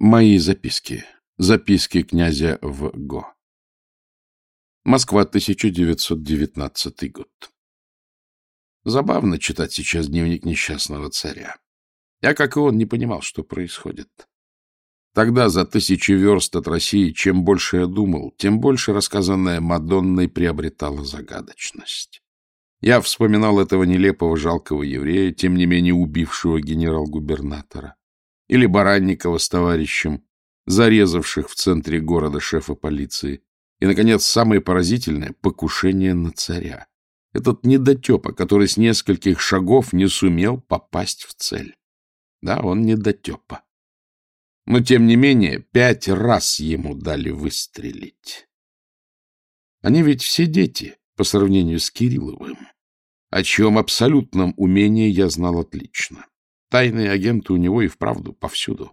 Мои записки. Записки князя в Го. Москва, 1919 год. Забавно читать сейчас дневник несчастного царя. Я, как и он, не понимал, что происходит. Тогда, за тысячи верст от России, чем больше я думал, тем больше рассказанное Мадонной приобретало загадочность. Я вспоминал этого нелепого жалкого еврея, тем не менее убившего генерал-губернатора или Баранникова с товарищем, зарезавших в центре города шефа полиции. И, наконец, самое поразительное — покушение на царя. Этот недотепа, который с нескольких шагов не сумел попасть в цель. Да, он недотепа. Но, тем не менее, пять раз ему дали выстрелить. Они ведь все дети по сравнению с Кирилловым, о чьем абсолютном умении я знал отлично. Тайные агенты у него и вправду повсюду.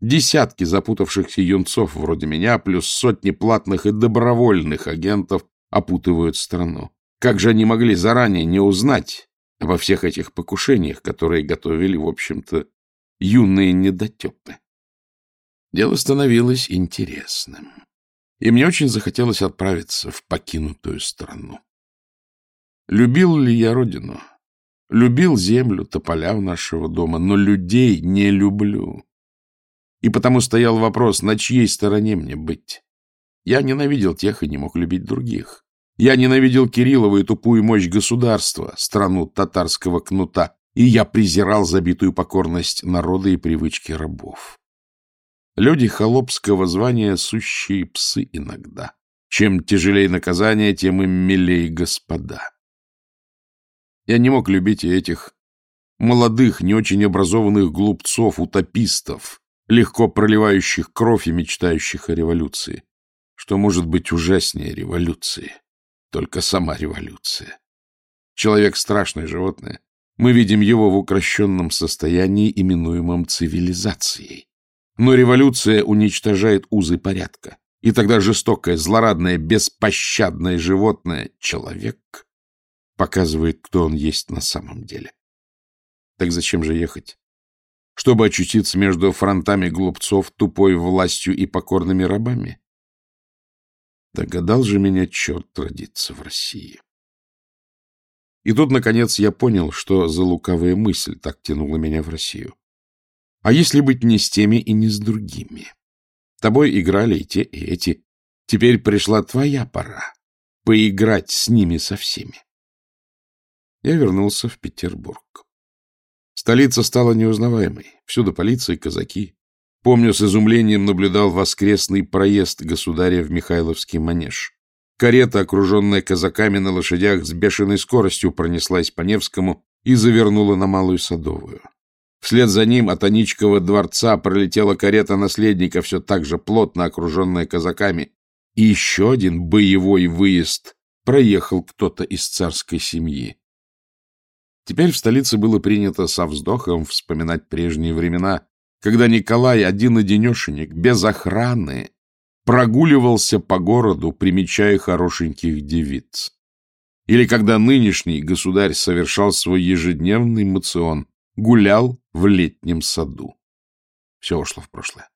Десятки запутавшихся юнцов вроде меня, плюс сотни платных и добровольных агентов опутывают страну. Как же они могли заранее не узнать обо всех этих покушениях, которые готовили, в общем-то, юные недотепы? Дело становилось интересным, и мне очень захотелось отправиться в покинутую страну. Любил ли я родину? Любил землю, тополя у нашего дома, но людей не люблю. И потому стоял вопрос, на чьей стороне мне быть. Я ненавидел тех и не мог любить других. Я ненавидел Кириллова и тупую мощь государства, страну татарского кнута, и я презирал забитую покорность народа и привычки рабов. Люди холопского звания — сущие псы иногда. Чем тяжелее наказание, тем им милей господа. Я не мог любить и этих молодых, не очень образованных глупцов, утопистов, легко проливающих кровь и мечтающих о революции. Что может быть ужаснее революции? Только сама революция. Человек — страшное животное. Мы видим его в укращенном состоянии, именуемом цивилизацией. Но революция уничтожает узы порядка. И тогда жестокое, злорадное, беспощадное животное — человек — показывает, кто он есть на самом деле. Так зачем же ехать? Чтобы очутиться между фронтами глупцов, тупой властью и покорными рабами? Догадал же меня черт родиться в России. И тут, наконец, я понял, что за лукавая мысль так тянула меня в Россию. А если быть не с теми и не с другими? Тобой играли и те, и эти. Теперь пришла твоя пора поиграть с ними со всеми я вернулся в Петербург. Столица стала неузнаваемой. Всюду полиция и казаки. Помню, с изумлением наблюдал воскресный проезд государя в Михайловский манеж. Карета, окруженная казаками на лошадях, с бешеной скоростью пронеслась по Невскому и завернула на Малую Садовую. Вслед за ним от Аничкова дворца пролетела карета наследника, все так же плотно окруженная казаками. И еще один боевой выезд проехал кто-то из царской семьи. Теперь в столице было принято со вздохом вспоминать прежние времена, когда Николай один-одинешенек, без охраны, прогуливался по городу, примечая хорошеньких девиц. Или когда нынешний государь совершал свой ежедневный мацион, гулял в летнем саду. Все ушло в прошлое.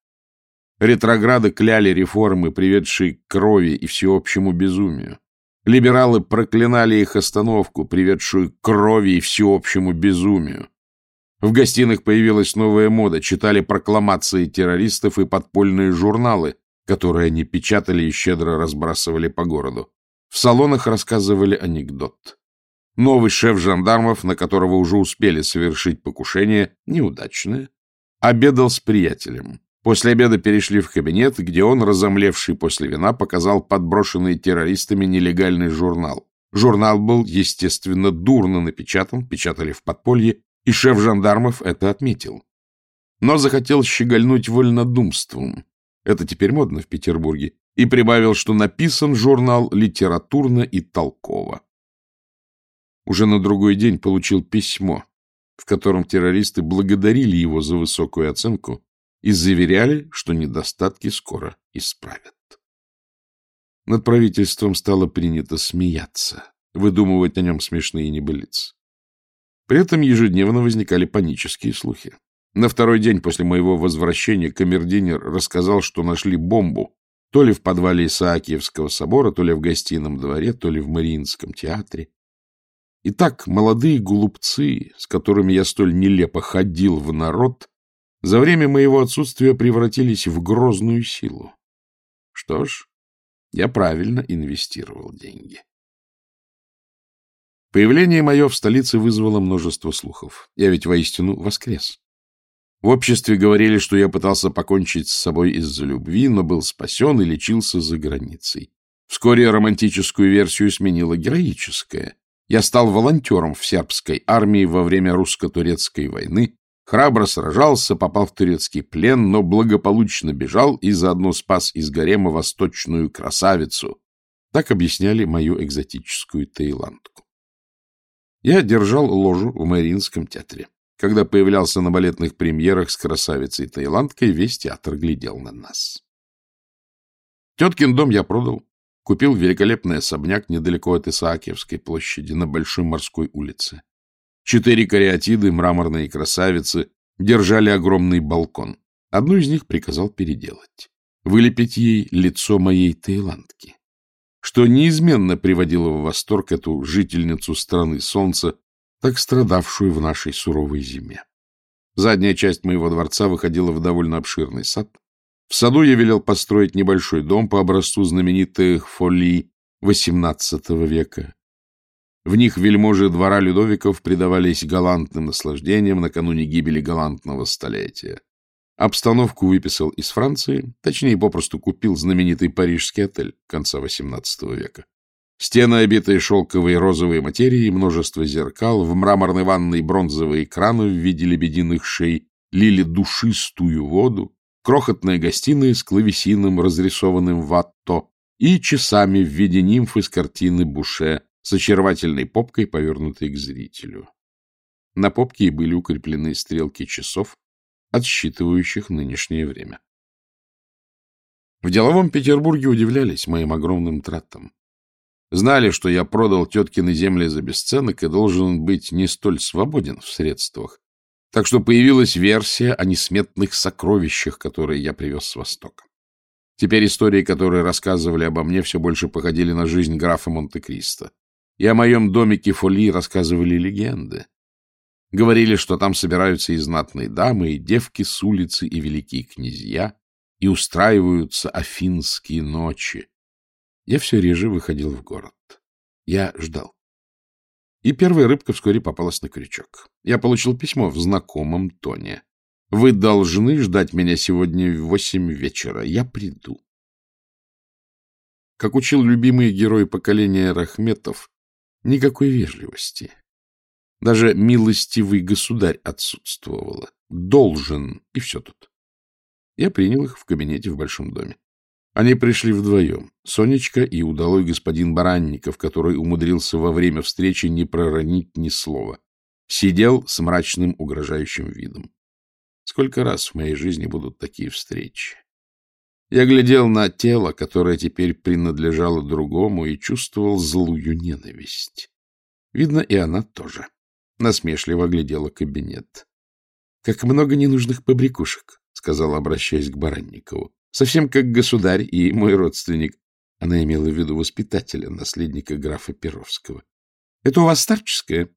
Ретрограды кляли реформы, приведшие к крови и всеобщему безумию. Либералы проклинали их остановку, приведшую к крови и всеобщему безумию. В гостиных появилась новая мода, читали прокламации террористов и подпольные журналы, которые они печатали и щедро разбрасывали по городу. В салонах рассказывали анекдот. Новый шеф жандармов, на которого уже успели совершить покушение, неудачное, обедал с приятелем. После обеда перешли в кабинет, где он, разомлевший после вина, показал подброшенный террористами нелегальный журнал. Журнал был, естественно, дурно напечатан, печатали в подполье, и шеф жандармов это отметил. Но захотел щегольнуть вольнодумством. Это теперь модно в Петербурге. И прибавил, что написан журнал литературно и толково. Уже на другой день получил письмо, в котором террористы благодарили его за высокую оценку и заверяли, что недостатки скоро исправят. Над правительством стало принято смеяться, выдумывать о нем смешные небылицы. При этом ежедневно возникали панические слухи. На второй день после моего возвращения камердинер рассказал, что нашли бомбу то ли в подвале Исаакиевского собора, то ли в гостином дворе, то ли в Мариинском театре. Итак, молодые голубцы, с которыми я столь нелепо ходил в народ, за время моего отсутствия превратились в грозную силу. Что ж, я правильно инвестировал деньги. Появление мое в столице вызвало множество слухов. Я ведь воистину воскрес. В обществе говорили, что я пытался покончить с собой из-за любви, но был спасен и лечился за границей. Вскоре романтическую версию сменила героическая. Я стал волонтером в сербской армии во время русско-турецкой войны, храбро сражался, попал в турецкий плен, но благополучно бежал и заодно спас из гарема восточную красавицу. Так объясняли мою экзотическую таиландку. Я держал ложу в Мариинском театре. Когда появлялся на балетных премьерах с красавицей-таиландкой, весь театр глядел на нас. Теткин дом я продал. Купил великолепный особняк недалеко от Исаакиевской площади на Большой морской улице. Четыре кариатиды, мраморные красавицы, держали огромный балкон. Одну из них приказал переделать. Вылепить ей лицо моей таиландки. Что неизменно приводило в восторг эту жительницу страны солнца, так страдавшую в нашей суровой зиме. Задняя часть моего дворца выходила в довольно обширный сад. В саду я велел построить небольшой дом по образцу знаменитых фолий XVIII века. В них вельможи двора Людовиков предавались галантным наслаждениям накануне гибели галантного столетия. Обстановку выписал из Франции, точнее, попросту купил знаменитый парижский отель конца XVIII века. Стены, обитые шелковой и розовой материей, множество зеркал, в мраморной ванной бронзовые краны в виде лебединых шей лили душистую воду, крохотная гостиная с клавесином, разрисованным в атто, и часами в виде нимфы с картины Буше с очаровательной попкой, повернутой к зрителю. На попке были укреплены стрелки часов, отсчитывающих нынешнее время. В деловом Петербурге удивлялись моим огромным тратам. Знали, что я продал теткины земли за бесценок и должен быть не столь свободен в средствах. Так что появилась версия о несметных сокровищах, которые я привез с Востока. Теперь истории, которые рассказывали обо мне, все больше походили на жизнь графа Монте-Кристо. И о моем домике Фоли рассказывали легенды. Говорили, что там собираются и знатные дамы, и девки с улицы, и великие князья, и устраиваются афинские ночи, я все реже выходил в город. Я ждал. И первая рыбка вскоре попалась на крючок. Я получил письмо в знакомом тоне. Вы должны ждать меня сегодня в восемь вечера. Я приду. Как учил любимый герой поколения Рахметов, никакой вежливости. Даже милостивый государь отсутствовало. Должен, и все тут. Я принял их в кабинете в большом доме. Они пришли вдвоем, Сонечка и удалой господин Баранников, который умудрился во время встречи не проронить ни слова. Сидел с мрачным угрожающим видом. Сколько раз в моей жизни будут такие встречи? Я глядел на тело, которое теперь принадлежало другому, и чувствовал злую ненависть. Видно, и она тоже. Насмешливо глядела кабинет. — Как много ненужных побрякушек, — сказала, обращаясь к Баранникову. Совсем как государь и мой родственник. Она имела в виду воспитателя, наследника графа Перовского. — Это у вас старческое?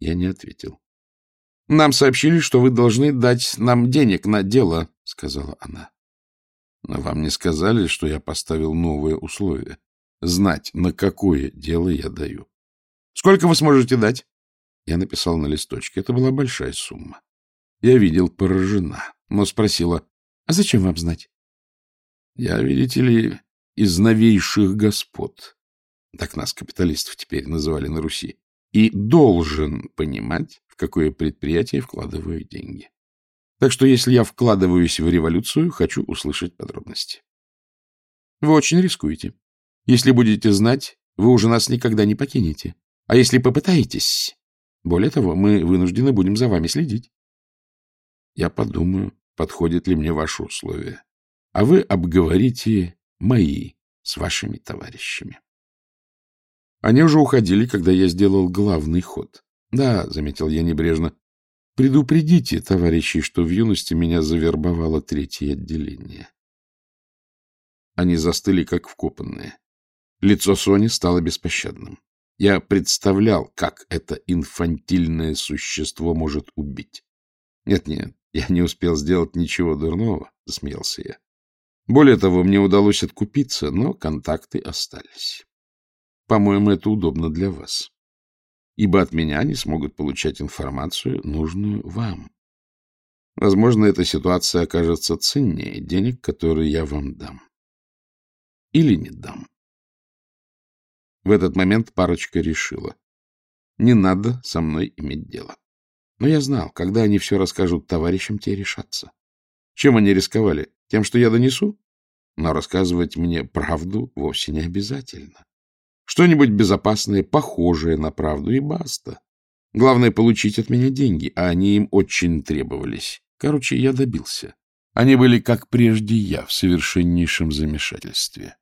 Я не ответил. — Нам сообщили, что вы должны дать нам денег на дело, — сказала она. — вам не сказали, что я поставил новое условие — знать, на какое дело я даю. — Сколько вы сможете дать? Я написал на листочке. Это была большая сумма. Я видел, поражена, но спросила, — А зачем вам знать? Я, видите ли, из новейших господ, так нас, капиталистов, теперь называли на Руси, и должен понимать, в какое предприятие вкладываю деньги. Так что, если я вкладываюсь в революцию, хочу услышать подробности. Вы очень рискуете. Если будете знать, вы уже нас никогда не покинете. А если попытаетесь... Более того, мы вынуждены будем за вами следить. Я подумаю, подходит ли мне ваше условие а вы обговорите мои с вашими товарищами. Они уже уходили, когда я сделал главный ход. — Да, — заметил я небрежно, Предупредите, товарищи, что в юности меня завербовало третье отделение. Они застыли, как вкопанные. Лицо Сони стало беспощадным. Я представлял, как это инфантильное существо может убить. Нет-нет, я не успел сделать ничего дурного, — засмеялся я. Более того, мне удалось откупиться, но контакты остались. По-моему, это удобно для вас ибо от меня они смогут получать информацию, нужную вам. Возможно, эта ситуация окажется ценнее денег, которые я вам дам. Или не дам. В этот момент парочка решила. Не надо со мной иметь дело. Но я знал, когда они все расскажут товарищам, те решатся. Чем они рисковали? Тем, что я донесу? Но рассказывать мне правду вовсе не обязательно. Что-нибудь безопасное, похожее на правду, и баста. Главное — получить от меня деньги, а они им очень требовались. Короче, я добился. Они были, как прежде я, в совершеннейшем замешательстве.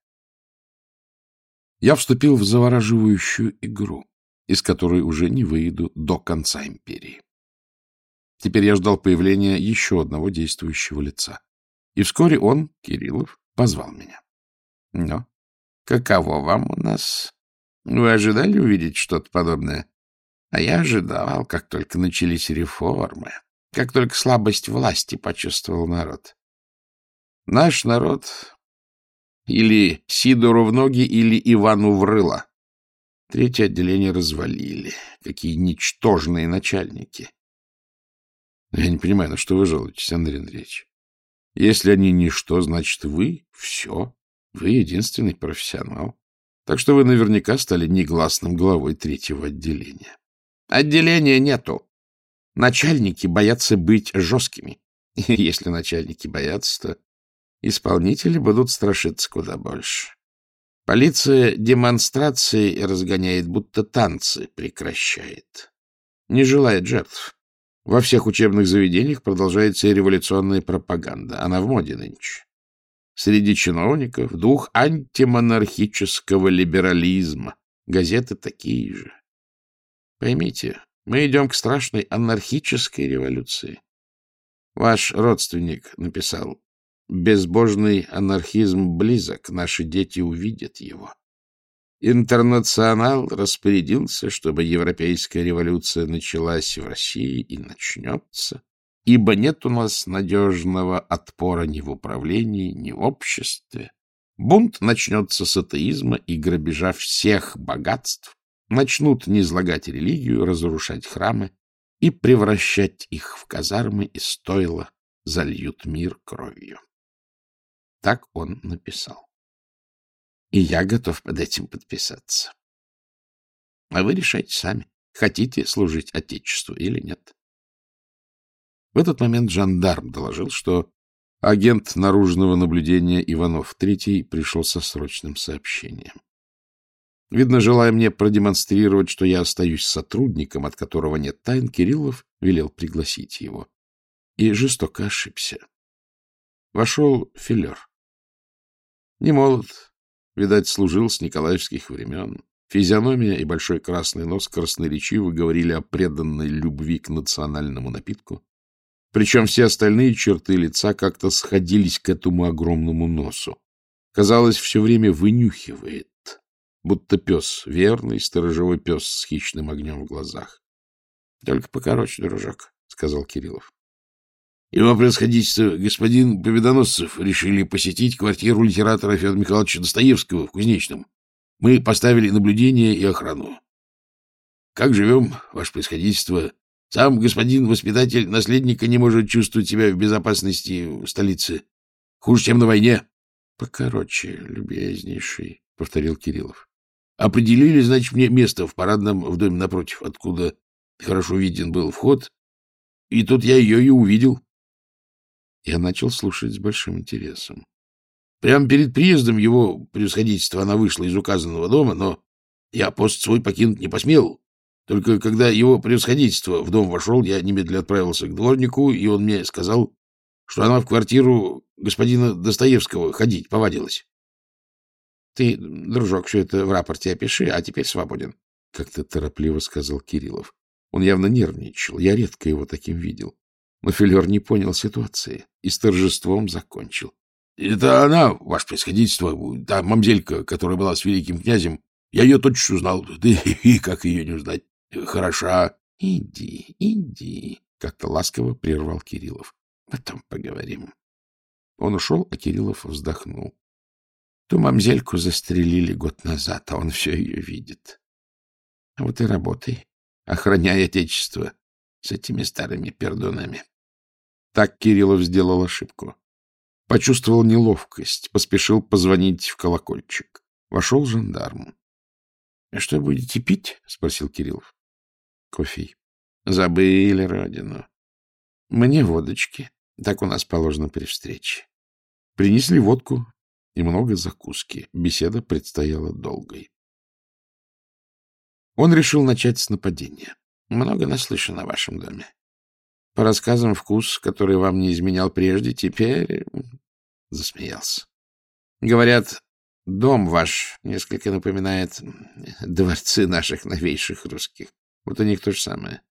Я вступил в завораживающую игру, из которой уже не выйду до конца империи. Теперь я ждал появления еще одного действующего лица. И вскоре он, Кириллов, позвал меня. — Ну, каково вам у нас? Вы ожидали увидеть что-то подобное? А я ожидал, как только начались реформы, как только слабость власти почувствовал народ. Наш народ или Сидору в ноги, или Ивану в рыло. Третье отделение развалили. Какие ничтожные начальники. Я не понимаю, на что вы жалуетесь, Андрей Андреевич. Если они ничто, значит, вы — все. Вы единственный профессионал. Так что вы наверняка стали негласным главой третьего отделения. Отделения нету. Начальники боятся быть жесткими. Если начальники боятся, то исполнители будут страшиться куда больше. Полиция демонстрации разгоняет, будто танцы прекращает. Не желает жертв. Во всех учебных заведениях продолжается революционная пропаганда. Она в моде нынче среди чиновников дух антимонархического либерализма. Газеты такие же. Поймите, мы идем к страшной анархической революции. Ваш родственник написал, безбожный анархизм близок, наши дети увидят его. Интернационал распорядился, чтобы европейская революция началась в России и начнется ибо нет у нас надежного отпора ни в управлении, ни в обществе. Бунт начнется с атеизма и грабежа всех богатств, начнут низлагать религию, разрушать храмы и превращать их в казармы и стойла, зальют мир кровью. Так он написал. И я готов под этим подписаться. А вы решайте сами, хотите служить Отечеству или нет. В этот момент жандарм доложил, что агент наружного наблюдения Иванов III пришел со срочным сообщением. Видно, желая мне продемонстрировать, что я остаюсь сотрудником, от которого нет тайн, Кириллов велел пригласить его. И жестоко ошибся. Вошел филер. Не молод, видать, служил с николаевских времен. Физиономия и большой красный нос красноречиво говорили о преданной любви к национальному напитку. Причем все остальные черты лица как-то сходились к этому огромному носу. Казалось, все время вынюхивает, будто пес, верный сторожевой пес с хищным огнем в глазах. — Только покороче, дружок, — сказал Кириллов. — Его происходительство господин Победоносцев решили посетить квартиру литератора Федора Михайловича Достоевского в Кузнечном. Мы поставили наблюдение и охрану. — Как живем, ваше происходительство? Сам господин воспитатель наследника не может чувствовать себя в безопасности в столице. Хуже, чем на войне. — Покороче, любезнейший, — повторил Кириллов. — Определили, значит, мне место в парадном в доме напротив, откуда хорошо виден был вход. И тут я ее и увидел. Я начал слушать с большим интересом. Прямо перед приездом его превосходительства она вышла из указанного дома, но я пост свой покинуть не посмел, только когда его превосходительство в дом вошел, я немедленно отправился к дворнику, и он мне сказал, что она в квартиру господина Достоевского ходить повадилась. — Ты, дружок, все это в рапорте опиши, а теперь свободен, — как-то торопливо сказал Кириллов. Он явно нервничал. Я редко его таким видел. Но Филер не понял ситуации и с торжеством закончил. — Это она, ваше происходительство, та мамзелька, которая была с великим князем. Я ее точно узнал. Да и как ее не узнать? Хороша. — Иди, иди, — как-то ласково прервал Кириллов. — Потом поговорим. Он ушел, а Кириллов вздохнул. Ту мамзельку застрелили год назад, а он все ее видит. Вот и работай, охраняй отечество с этими старыми пердунами. Так Кириллов сделал ошибку. Почувствовал неловкость, поспешил позвонить в колокольчик. Вошел жандарм. — Что будете пить? — спросил Кириллов. — Кофе. — Забыли родину. — Мне водочки. Так у нас положено при встрече. Принесли водку и много закуски. Беседа предстояла долгой. Он решил начать с нападения. Много наслышан о вашем доме. По рассказам, вкус, который вам не изменял прежде, теперь... Засмеялся. Говорят, дом ваш несколько напоминает дворцы наших новейших русских. Вот у них то же самое.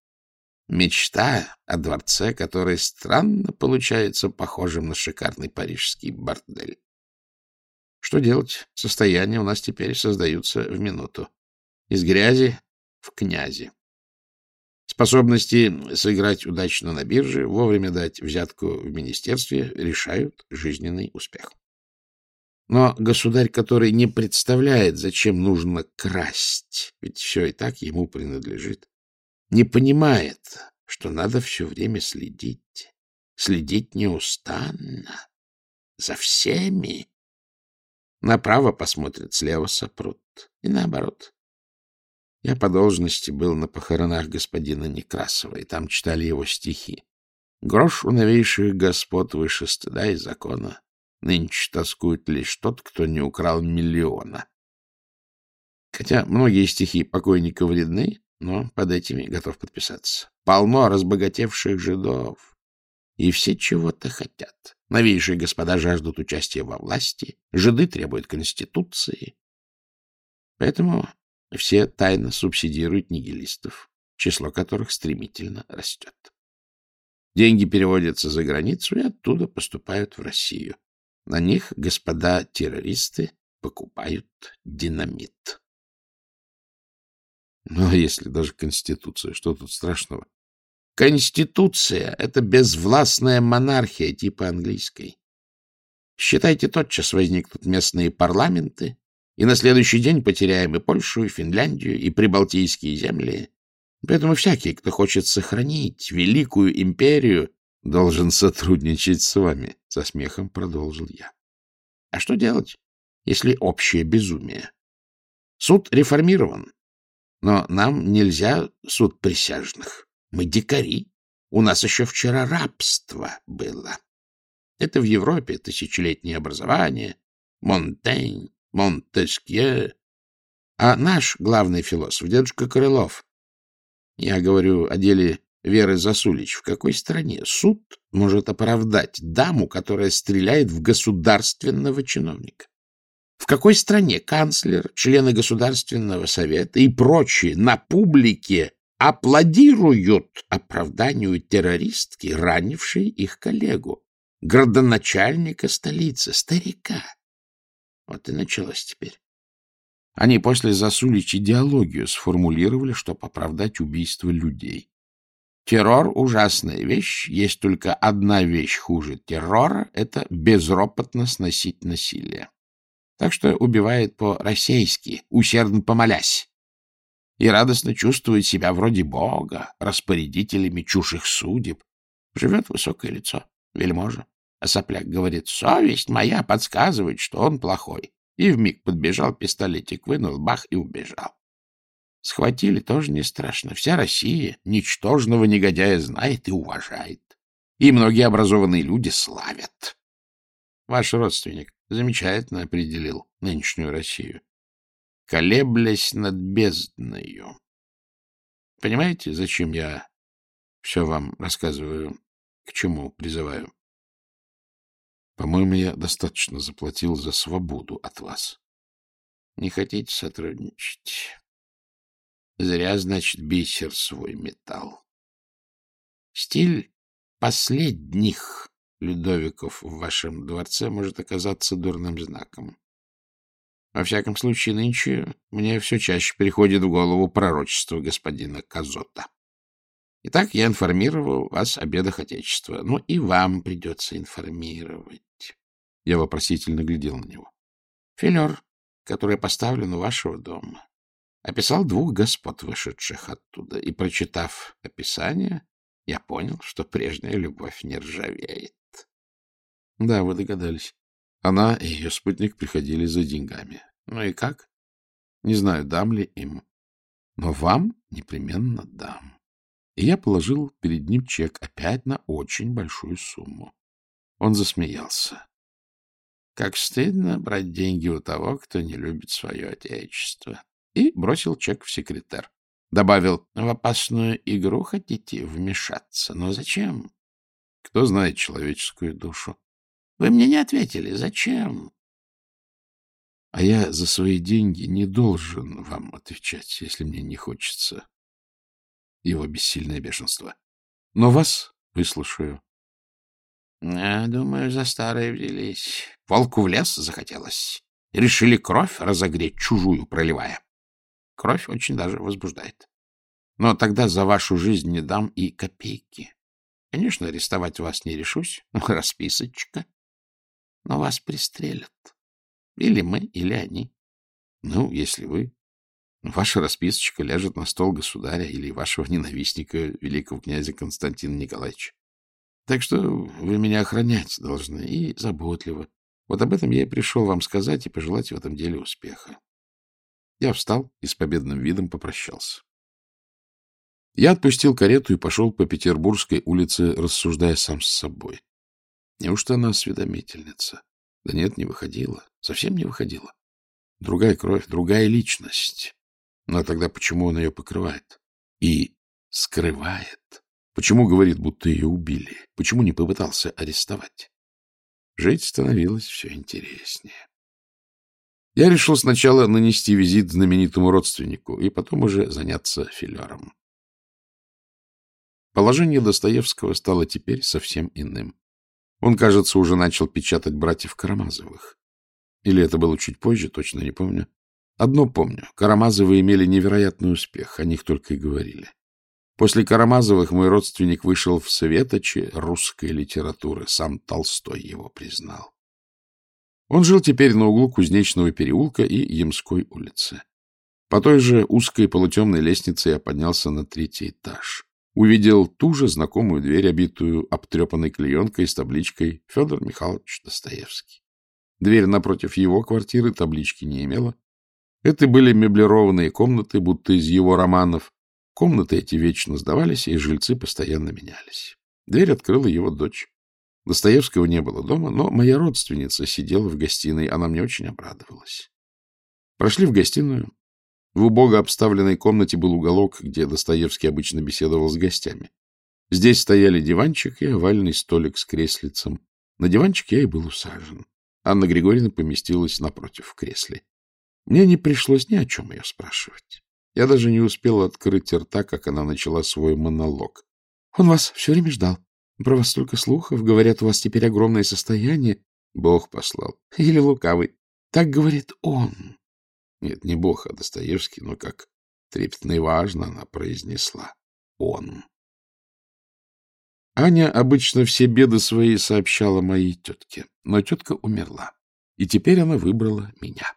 Мечта о дворце, который странно получается похожим на шикарный парижский бордель. Что делать? Состояния у нас теперь создаются в минуту. Из грязи в князи. Способности сыграть удачно на бирже, вовремя дать взятку в министерстве решают жизненный успех. Но государь, который не представляет, зачем нужно красть, ведь все и так ему принадлежит, не понимает, что надо все время следить, следить неустанно, за всеми. Направо посмотрят, слева сопрут, и наоборот. Я по должности был на похоронах господина Некрасова, и там читали его стихи. Грош у новейших господ выше стыда и закона. Нынче тоскует лишь тот, кто не украл миллиона. Хотя многие стихи покойника вредны, но под этими готов подписаться. Полно разбогатевших жидов, и все чего-то хотят. Новейшие господа жаждут участия во власти, жиды требуют конституции. Поэтому все тайно субсидируют нигилистов, число которых стремительно растет. Деньги переводятся за границу и оттуда поступают в Россию. На них господа террористы покупают динамит. Ну, а если даже Конституция, что тут страшного? Конституция — это безвластная монархия типа английской. Считайте, тотчас возникнут местные парламенты, и на следующий день потеряем и Польшу, и Финляндию, и Прибалтийские земли. Поэтому всякий, кто хочет сохранить великую империю, должен сотрудничать с вами, — со смехом продолжил я. А что делать, если общее безумие? Суд реформирован, но нам нельзя суд присяжных. Мы дикари. У нас еще вчера рабство было. Это в Европе тысячелетнее образование, Монтень, Монтескье. А наш главный философ, дедушка Крылов, я говорю о деле Веры Засулич, в какой стране суд может оправдать даму, которая стреляет в государственного чиновника? В какой стране канцлер, члены Государственного совета и прочие на публике аплодируют оправданию террористки, ранившей их коллегу, градоначальника столицы, старика? Вот и началось теперь. Они после Засулич идеологию сформулировали, чтобы оправдать убийство людей. Террор — ужасная вещь, есть только одна вещь хуже террора — это безропотно сносить насилие. Так что убивает по-российски, усердно помолясь, и радостно чувствует себя вроде бога, распорядителями чужих судеб. Живет высокое лицо, вельможа. А сопляк говорит, совесть моя подсказывает, что он плохой. И вмиг подбежал, пистолетик вынул, бах, и убежал. Схватили тоже не страшно. Вся Россия ничтожного негодяя знает и уважает. И многие образованные люди славят. Ваш родственник замечательно определил нынешнюю Россию. Колеблясь над бездною. Понимаете, зачем я все вам рассказываю, к чему призываю? По-моему, я достаточно заплатил за свободу от вас. Не хотите сотрудничать? Зря, значит, бисер свой металл. Стиль последних Людовиков в вашем дворце может оказаться дурным знаком. Во всяком случае, нынче мне все чаще приходит в голову пророчество господина Казота. Итак, я информировал вас о бедах Отечества. Ну и вам придется информировать. Я вопросительно глядел на него. Филер, который поставлен у вашего дома, описал двух господ, вышедших оттуда, и, прочитав описание, я понял, что прежняя любовь не ржавеет. Да, вы догадались. Она и ее спутник приходили за деньгами. Ну и как? Не знаю, дам ли им. Но вам непременно дам. И я положил перед ним чек опять на очень большую сумму. Он засмеялся. Как стыдно брать деньги у того, кто не любит свое отечество. И бросил чек в секретарь. Добавил, в опасную игру хотите вмешаться? Но зачем? Кто знает человеческую душу? Вы мне не ответили. Зачем? А я за свои деньги не должен вам отвечать, если мне не хочется. Его бессильное бешенство. Но вас выслушаю. А, думаю, за старое взялись. Волку в лес захотелось. Решили кровь разогреть, чужую проливая. Кровь очень даже возбуждает. Но тогда за вашу жизнь не дам и копейки. Конечно, арестовать вас не решусь. Расписочка. Но вас пристрелят. Или мы, или они. Ну, если вы. Ваша расписочка ляжет на стол государя или вашего ненавистника, великого князя Константина Николаевича. Так что вы меня охранять должны и заботливо. Вот об этом я и пришел вам сказать и пожелать в этом деле успеха. Я встал и с победным видом попрощался. Я отпустил карету и пошел по Петербургской улице, рассуждая сам с собой. Неужто она осведомительница? Да нет, не выходила. Совсем не выходила. Другая кровь, другая личность. Но тогда почему он ее покрывает? И скрывает? Почему говорит, будто ее убили? Почему не попытался арестовать? Жить становилось все интереснее. Я решил сначала нанести визит знаменитому родственнику и потом уже заняться филером. Положение Достоевского стало теперь совсем иным. Он, кажется, уже начал печатать братьев Карамазовых. Или это было чуть позже, точно не помню. Одно помню. Карамазовы имели невероятный успех, о них только и говорили. После Карамазовых мой родственник вышел в светочи русской литературы, сам Толстой его признал. Он жил теперь на углу Кузнечного переулка и Ямской улицы. По той же узкой полутемной лестнице я поднялся на третий этаж. Увидел ту же знакомую дверь, обитую обтрепанной клеенкой с табличкой «Федор Михайлович Достоевский». Дверь напротив его квартиры таблички не имела. Это были меблированные комнаты, будто из его романов. Комнаты эти вечно сдавались, и жильцы постоянно менялись. Дверь открыла его дочь. Достоевского не было дома, но моя родственница сидела в гостиной, она мне очень обрадовалась. Прошли в гостиную. В убого обставленной комнате был уголок, где Достоевский обычно беседовал с гостями. Здесь стояли диванчик и овальный столик с креслицем. На диванчик я и был усажен. Анна Григорьевна поместилась напротив в кресле. Мне не пришлось ни о чем ее спрашивать. Я даже не успел открыть рта, как она начала свой монолог. — Он вас все время ждал. Про вас столько слухов. Говорят, у вас теперь огромное состояние. Бог послал. Или лукавый. Так говорит он. Нет, не Бог, а Достоевский, но как трепетно и важно она произнесла. Он. Аня обычно все беды свои сообщала моей тетке, но тетка умерла, и теперь она выбрала меня.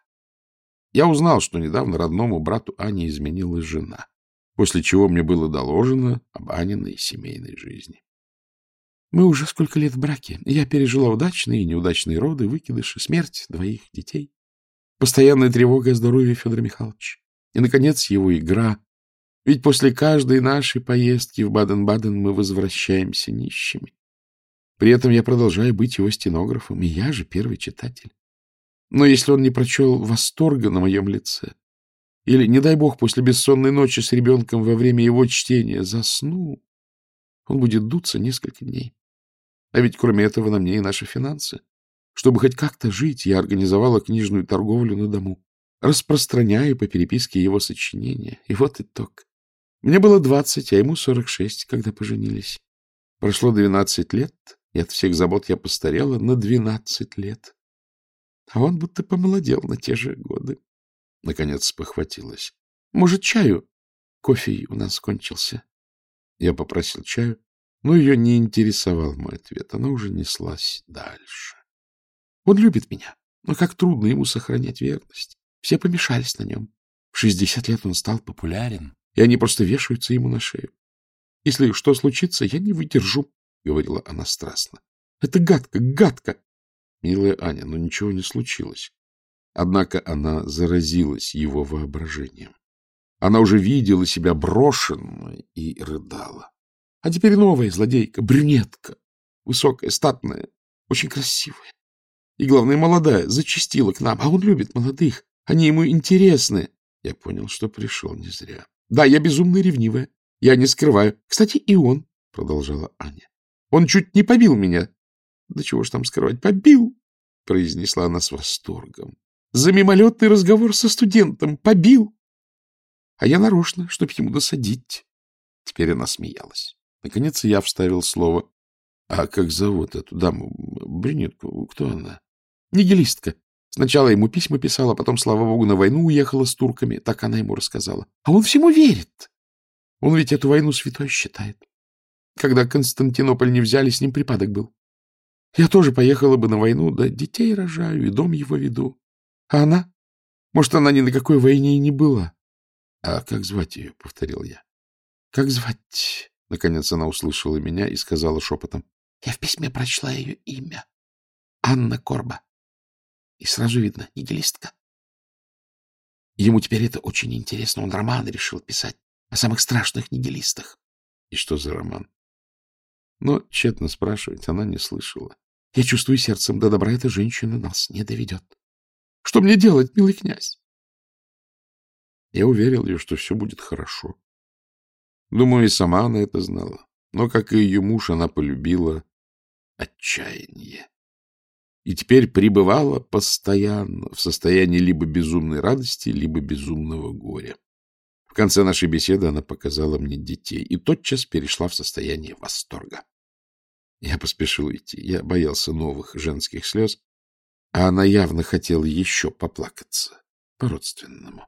Я узнал, что недавно родному брату Ани изменила жена, после чего мне было доложено об Аниной семейной жизни. Мы уже сколько лет в браке. Я пережила удачные и неудачные роды, выкидыши, смерть двоих детей. Постоянная тревога о здоровья Федора Михайловича. И, наконец, его игра. Ведь после каждой нашей поездки в Баден-Баден мы возвращаемся нищими. При этом я продолжаю быть его стенографом, и я же первый читатель. Но если он не прочел восторга на моем лице, или, не дай бог, после бессонной ночи с ребенком во время его чтения заснул, он будет дуться несколько дней. А ведь кроме этого на мне и наши финансы. Чтобы хоть как-то жить, я организовала книжную торговлю на дому. распространяю по переписке его сочинения. И вот итог. Мне было двадцать, а ему сорок шесть, когда поженились. Прошло двенадцать лет, и от всех забот я постарела на двенадцать лет. А он будто помолодел на те же годы. Наконец похватилась. Может, чаю? Кофе у нас кончился. Я попросил чаю, но ее не интересовал мой ответ. Она уже неслась дальше. Он любит меня, но как трудно ему сохранять верность. Все помешались на нем. В шестьдесят лет он стал популярен, и они просто вешаются ему на шею. Если что случится, я не выдержу, — говорила она страстно. Это гадко, гадко. Милая Аня, но ничего не случилось. Однако она заразилась его воображением. Она уже видела себя брошенной и рыдала. А теперь новая злодейка, брюнетка, высокая, статная, очень красивая. И, главное, молодая, зачастила к нам. А он любит молодых. Они ему интересны. Я понял, что пришел не зря. Да, я безумно ревнивая. Я не скрываю. Кстати, и он, — продолжала Аня. Он чуть не побил меня. Да чего ж там скрывать? Побил, — произнесла она с восторгом. За мимолетный разговор со студентом. Побил. А я нарочно, чтоб ему досадить. Теперь она смеялась. Наконец я вставил слово. — А как зовут эту даму? Брюнетку? Кто она? — Нигилистка. Сначала ему письма писала, потом, слава богу, на войну уехала с турками. Так она ему рассказала. А он всему верит. Он ведь эту войну святой считает. Когда Константинополь не взяли, с ним припадок был. Я тоже поехала бы на войну, да детей рожаю и дом его веду. А она? Может, она ни на какой войне и не была. — А как звать ее? — повторил я. — Как звать? Наконец она услышала меня и сказала шепотом. — Я в письме прочла ее имя. Анна Корба. И сразу видно, нигилистка. Ему теперь это очень интересно. Он роман решил писать о самых страшных нигилистах. И что за роман? Но тщетно спрашивать она не слышала. Я чувствую сердцем, до добра эта женщина нас не доведет. Что мне делать, милый князь? Я уверил ее, что все будет хорошо. Думаю, и сама она это знала. Но, как и ее муж, она полюбила отчаяние. И теперь пребывала постоянно в состоянии либо безумной радости, либо безумного горя. В конце нашей беседы она показала мне детей и тотчас перешла в состояние восторга. Я поспешил идти. Я боялся новых женских слез, а она явно хотела еще поплакаться по-родственному.